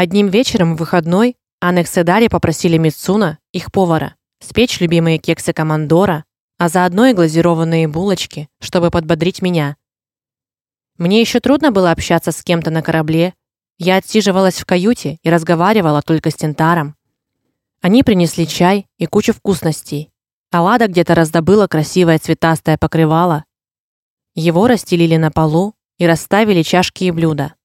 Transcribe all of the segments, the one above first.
Одним вечером в выходной Анекс и Дарья попросили Мицуна, их повара, спечь любимые кексы командора, а заодно и глазированные булочки, чтобы подбодрить меня. Мне еще трудно было общаться с кем-то на корабле. Я отсиживалась в каюте и разговаривала только с Тентаром. Они принесли чай и кучу вкусностей. А Лада где-то раздобыла красивое цветастое покрывало. Его расстелили на полу и расставили чашки и блюда.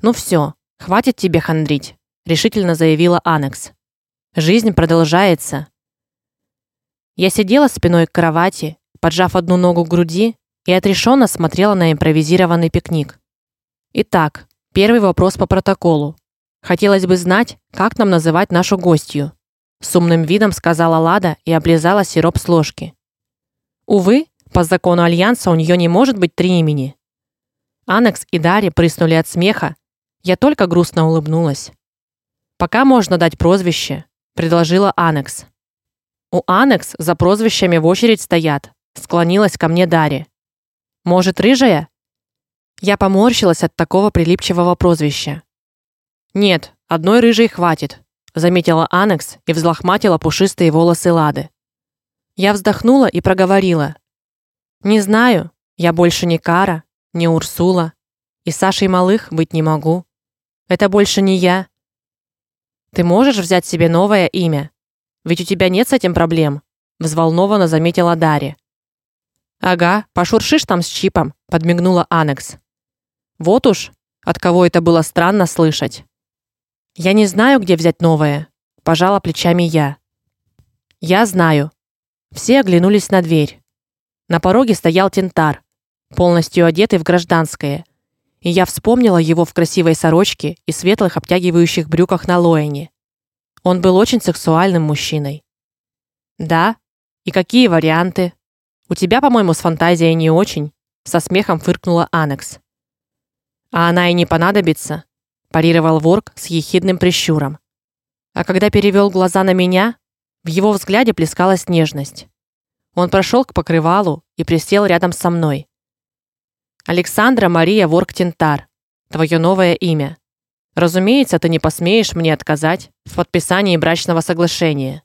Ну все, Хватит тебе хандрить, решительно заявила Анекс. Жизнь продолжается. Я сидела спиной к кровати, поджав одну ногу к груди и отрешенно смотрела на импровизированный пикник. Итак, первый вопрос по протоколу. Хотелось бы знать, как нам называть нашу гостью, с умным видом сказала Лада и облизала сироп с ложки. Увы, по закону альянса у нее не может быть три имени. Анекс и Дарья прыснули от смеха, я только грустно улыбнулась. Пока можно дать прозвище, предложила Анекс. У Анекс за прозвищами в очередь стоят, склонилась ко мне Дарья. Может, рыжая? Я поморщилась от такого прилипчивого прозвища. Нет, одной рыжей хватит, заметила Анекс и взлохматила пушистые волосы Лады. Я вздохнула и проговорила: Не знаю, я больше не Кара, не Урсула, и Сашей Малых быть не могу. Это больше не я. Ты можешь взять себе новое имя? Ведь у тебя нет с этим проблем, взволнованно заметила Дарья. Ага, пошуршишь там с чипом, подмигнула Анекс. Вот уж, от кого это было странно слышать. Я не знаю, где взять новое, пожала плечами я. Я знаю. Все оглянулись на дверь. На пороге стоял Тентар, полностью одетый в гражданское, и я вспомнила его в красивой сорочке и светлых обтягивающих брюках на лоэне. Он был очень сексуальным мужчиной. Да? И какие варианты? У тебя, по-моему, с фантазией не очень, со смехом фыркнула Анекс. А она и не понадобится, парировал Ворк с ехидным прищуром. А когда перевел глаза на меня, в его взгляде плескалась нежность. Он прошел к покрывалу и присел рядом со мной. Александра Мария Ворктентар. Твое новое имя. Разумеется, ты не посмеешь мне отказать в подписании брачного соглашения.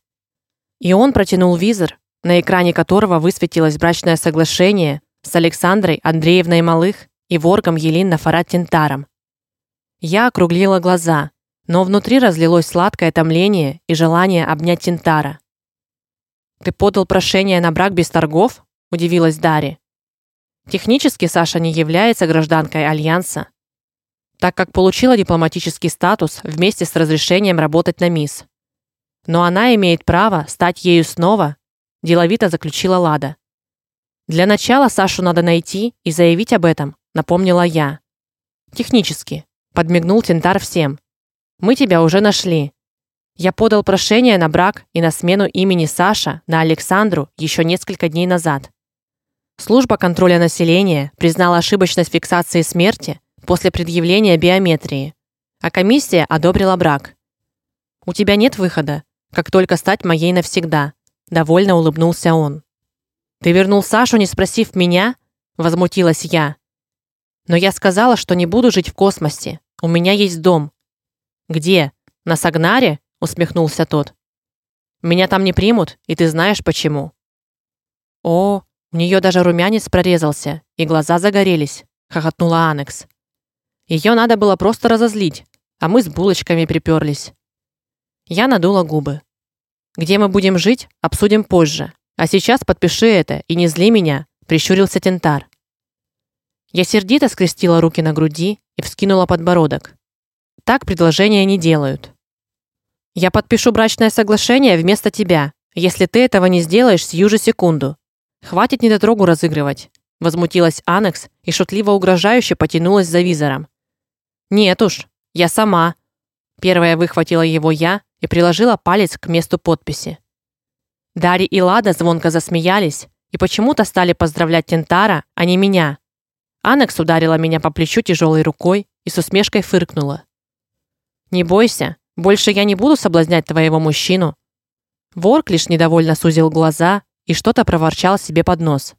И он протянул визор, на экране которого высветилось брачное соглашение с Александрой Андреевной Малых и Воргом Елин Фарат Тентаром. Я округлила глаза, но внутри разлилось сладкое томление и желание обнять Тентара. Ты подал прошение на брак без торгов? удивилась Дарья. Технически Саша не является гражданкой альянса, так как получила дипломатический статус вместе с разрешением работать на МИС. Но она имеет право стать ею снова, деловито заключила Лада. Для начала Сашу надо найти и заявить об этом, напомнила я. Технически, подмигнул Тентар всем. Мы тебя уже нашли. Я подал прошение на брак и на смену имени Саша на Александру еще несколько дней назад. Служба контроля населения признала ошибочность фиксации смерти после предъявления биометрии, а комиссия одобрила брак. У тебя нет выхода, как только стать моей навсегда, довольно улыбнулся он. Ты вернул Сашу, не спросив меня? возмутилась я. Но я сказала, что не буду жить в космосе. У меня есть дом. Где? На Сагнаре? усмехнулся тот. Меня там не примут, и ты знаешь почему. О, у нее даже румянец прорезался, и глаза загорелись, хохотнула Анекс. Ее надо было просто разозлить, а мы с булочками приперлись. Я надула губы. Где мы будем жить, обсудим позже. А сейчас подпиши это и не зли меня, прищурился Тентар. Я сердито скрестила руки на груди и вскинула подбородок. Так предложения не делают. Я подпишу брачное соглашение вместо тебя, если ты этого не сделаешь сию же секунду, Хватит недотрогу разыгрывать, возмутилась Анекс и шутливо угрожающе потянулась за визором. Нет уж, я сама. Первая выхватила его я и приложила палец к месту подписи. Дари и Лада звонко засмеялись и почему-то стали поздравлять Тентара, а не меня. Анекс ударила меня по плечу тяжелой рукой и с усмешкой фыркнула. Не бойся, больше я не буду соблазнять твоего мужчину. Ворк лишь недовольно сузил глаза и что-то проворчал себе под нос.